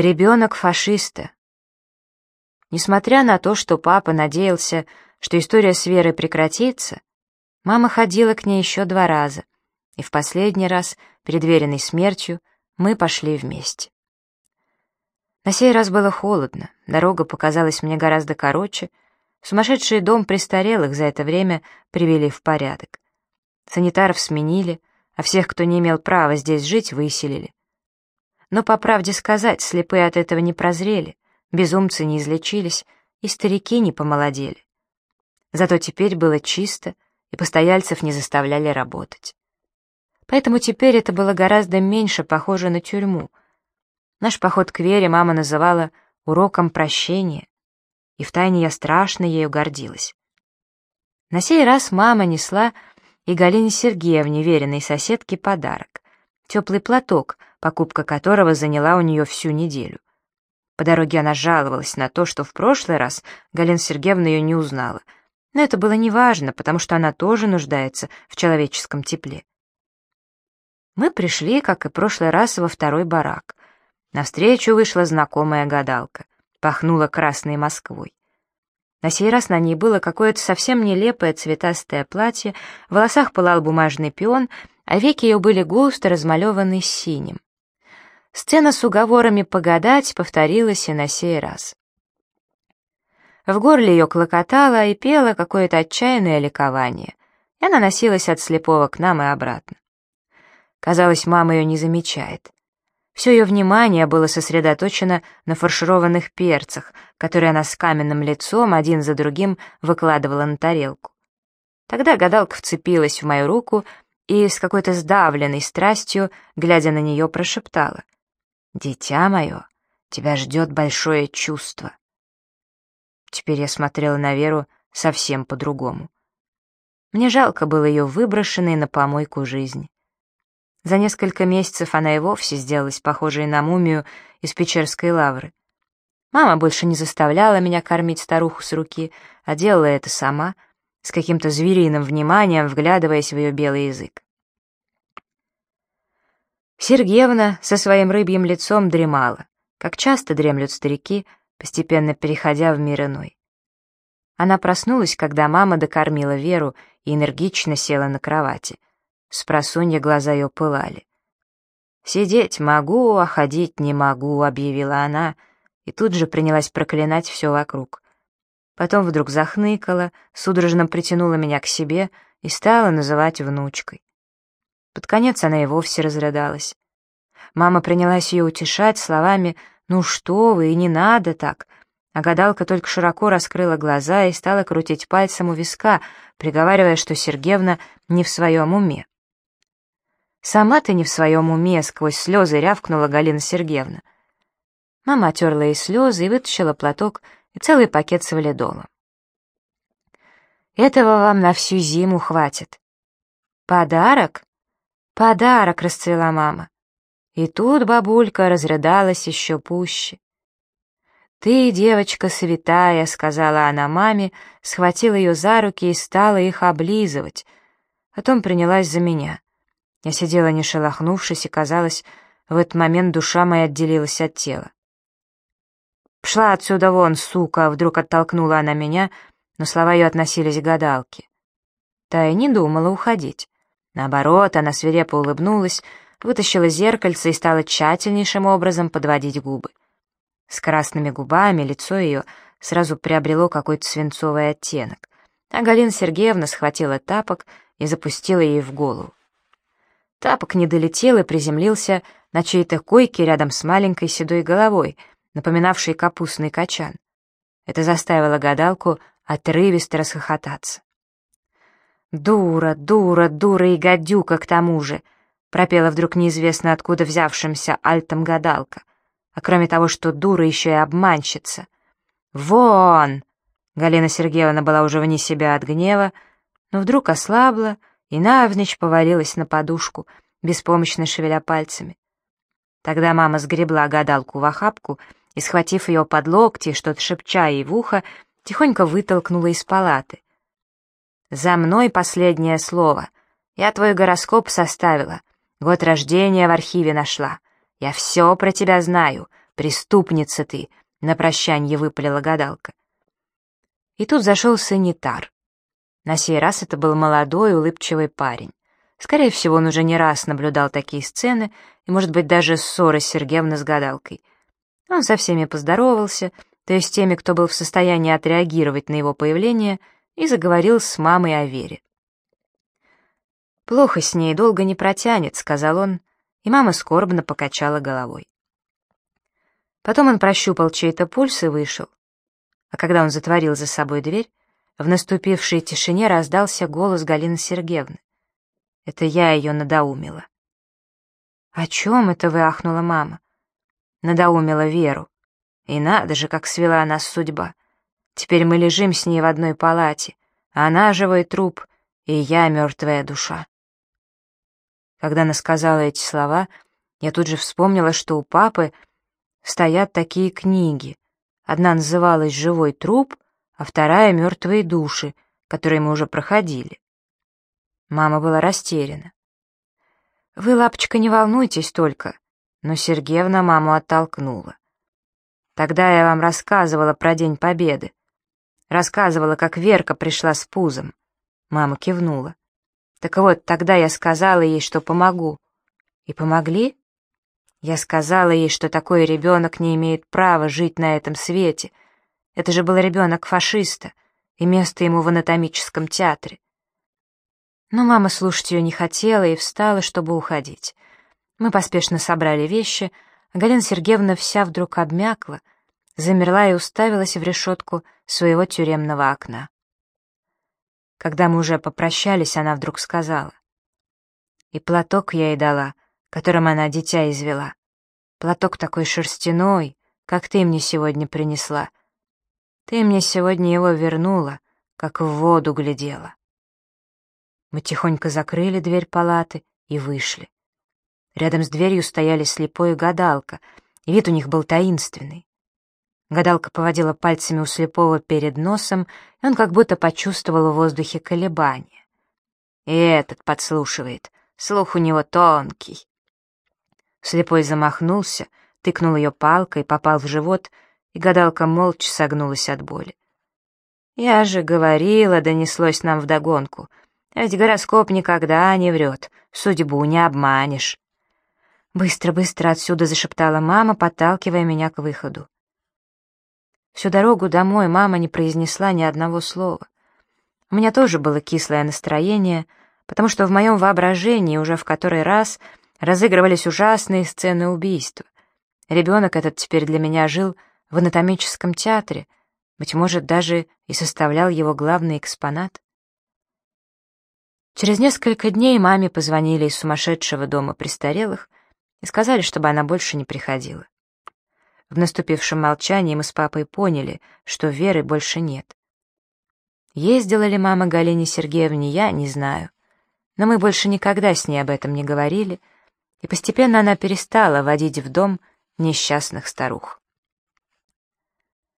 Ребенок фашиста. Несмотря на то, что папа надеялся, что история с Верой прекратится, мама ходила к ней еще два раза, и в последний раз, перед веренной смертью, мы пошли вместе. На сей раз было холодно, дорога показалась мне гораздо короче, сумасшедший дом престарелых за это время привели в порядок. Санитаров сменили, а всех, кто не имел права здесь жить, выселили. Но, по правде сказать, слепые от этого не прозрели, безумцы не излечились, и старики не помолодели. Зато теперь было чисто, и постояльцев не заставляли работать. Поэтому теперь это было гораздо меньше похоже на тюрьму. Наш поход к Вере мама называла уроком прощения, и втайне я страшно ею гордилась. На сей раз мама несла и Галине Сергеевне, веренной соседке, подарок. Теплый платок, покупка которого заняла у нее всю неделю. По дороге она жаловалась на то, что в прошлый раз Галина Сергеевна ее не узнала. Но это было неважно, потому что она тоже нуждается в человеческом тепле. Мы пришли, как и в прошлый раз, во второй барак. Навстречу вышла знакомая гадалка. Пахнула красной Москвой. На сей раз на ней было какое-то совсем нелепое цветастое платье, в волосах пылал бумажный пион, а веки ее были густо размалеваны синим. Сцена с уговорами погадать повторилась и на сей раз. В горле ее клокотало и пело какое-то отчаянное ликование, и она носилась от слепого к нам и обратно. Казалось, мама ее не замечает. Все ее внимание было сосредоточено на фаршированных перцах, которые она с каменным лицом один за другим выкладывала на тарелку. Тогда гадалка вцепилась в мою руку и с какой-то сдавленной страстью, глядя на нее, прошептала. «Дитя мое, тебя ждет большое чувство». Теперь я смотрела на Веру совсем по-другому. Мне жалко было ее выброшенной на помойку жизни. За несколько месяцев она и вовсе сделалась похожей на мумию из Печерской лавры. Мама больше не заставляла меня кормить старуху с руки, а делала это сама, с каким-то звериным вниманием, вглядываясь в ее белый язык. Сергеевна со своим рыбьим лицом дремала, как часто дремлют старики, постепенно переходя в мир иной. Она проснулась, когда мама докормила Веру и энергично села на кровати — с просонья глаза ее пылали. «Сидеть могу, а ходить не могу», — объявила она, и тут же принялась проклинать все вокруг. Потом вдруг захныкала, судорожно притянула меня к себе и стала называть внучкой. Под конец она и вовсе разрыдалась. Мама принялась ее утешать словами «Ну что вы, и не надо так», а гадалка только широко раскрыла глаза и стала крутить пальцем у виска, приговаривая, что Сергеевна не в своем уме. «Сама ты не в своем уме», — сквозь слезы рявкнула Галина Сергеевна. Мама отерла ей слезы и вытащила платок и целый пакет с валидолом. «Этого вам на всю зиму хватит». «Подарок?» «Подарок», — расцвела мама. И тут бабулька разрыдалась еще пуще. «Ты, девочка святая», — сказала она маме, схватила ее за руки и стала их облизывать. Потом принялась за меня. Я сидела не шелохнувшись, и, казалось, в этот момент душа моя отделилась от тела. «Пшла отсюда вон, сука!» — вдруг оттолкнула она меня, но слова ее относились к гадалке. Та и не думала уходить. Наоборот, она свирепо улыбнулась, вытащила зеркальце и стала тщательнейшим образом подводить губы. С красными губами лицо ее сразу приобрело какой-то свинцовый оттенок, а Галина Сергеевна схватила тапок и запустила ей в голову. Тапок не долетел и приземлился на чьей-то койке рядом с маленькой седой головой, напоминавшей капустный качан. Это заставило гадалку отрывисто расхохотаться. «Дура, дура, дура и гадюка к тому же!» пропела вдруг неизвестно откуда взявшимся альтом гадалка. А кроме того, что дура, еще и обманщица. «Вон!» Галина Сергеевна была уже вне себя от гнева, но вдруг ослабла и навзничь повалилась на подушку, беспомощно шевеля пальцами. Тогда мама сгребла гадалку в охапку и, схватив ее под локти, что-то шепча ей в ухо, тихонько вытолкнула из палаты. «За мной последнее слово. Я твой гороскоп составила, год рождения в архиве нашла. Я все про тебя знаю. «Преступница ты!» — на прощанье выпалила гадалка. И тут зашел санитар. На сей раз это был молодой, улыбчивый парень. Скорее всего, он уже не раз наблюдал такие сцены, и, может быть, даже ссоры Сергеевны с гадалкой. Он со всеми поздоровался, то есть теми, кто был в состоянии отреагировать на его появление, и заговорил с мамой о Вере. «Плохо с ней, долго не протянет», — сказал он, и мама скорбно покачала головой. Потом он прощупал чей-то пульс и вышел. А когда он затворил за собой дверь, в наступившей тишине раздался голос Галины Сергеевны. Это я ее надоумила. «О чем это вы?» — ахнула мама. Надоумила Веру. И надо же, как свела нас судьба. Теперь мы лежим с ней в одной палате, она живой труп, и я мертвая душа. Когда она сказала эти слова, я тут же вспомнила, что у папы стоят такие книги. Одна называлась «Живой труп», а вторая «Мертвые души», которые мы уже проходили. Мама была растеряна. «Вы, лапочка, не волнуйтесь только», но Сергеевна маму оттолкнула. «Тогда я вам рассказывала про День Победы. Рассказывала, как Верка пришла с пузом». Мама кивнула. «Так вот, тогда я сказала ей, что помогу». «И помогли?» Я сказала ей, что такой ребенок не имеет права жить на этом свете. Это же был ребенок фашиста, и место ему в анатомическом театре. Но мама слушать ее не хотела и встала, чтобы уходить. Мы поспешно собрали вещи, а Галина Сергеевна вся вдруг обмякла, замерла и уставилась в решетку своего тюремного окна. Когда мы уже попрощались, она вдруг сказала. И платок я ей дала, которым она дитя извела. Платок такой шерстяной, как ты мне сегодня принесла. Ты мне сегодня его вернула, как в воду глядела. Мы тихонько закрыли дверь палаты и вышли. Рядом с дверью стояли слепой и гадалка, и вид у них был таинственный. Гадалка поводила пальцами у слепого перед носом, и он как будто почувствовал в воздухе колебания. И этот подслушивает, слух у него тонкий. Слепой замахнулся, тыкнул ее палкой, попал в живот, и гадалка молча согнулась от боли. «Я же говорила», — донеслось нам вдогонку — ведь гороскоп никогда не врет, судьбу не обманешь. «Быстро, быстро отсюда!» — зашептала мама, подталкивая меня к выходу. Всю дорогу домой мама не произнесла ни одного слова. У меня тоже было кислое настроение, потому что в моем воображении уже в который раз разыгрывались ужасные сцены убийства. Ребенок этот теперь для меня жил в анатомическом театре, быть может, даже и составлял его главный экспонат. Через несколько дней маме позвонили из сумасшедшего дома престарелых и сказали, чтобы она больше не приходила. В наступившем молчании мы с папой поняли, что Веры больше нет. Ездила ли мама Галине Сергеевне, я не знаю. Но мы больше никогда с ней об этом не говорили, и постепенно она перестала водить в дом несчастных старух.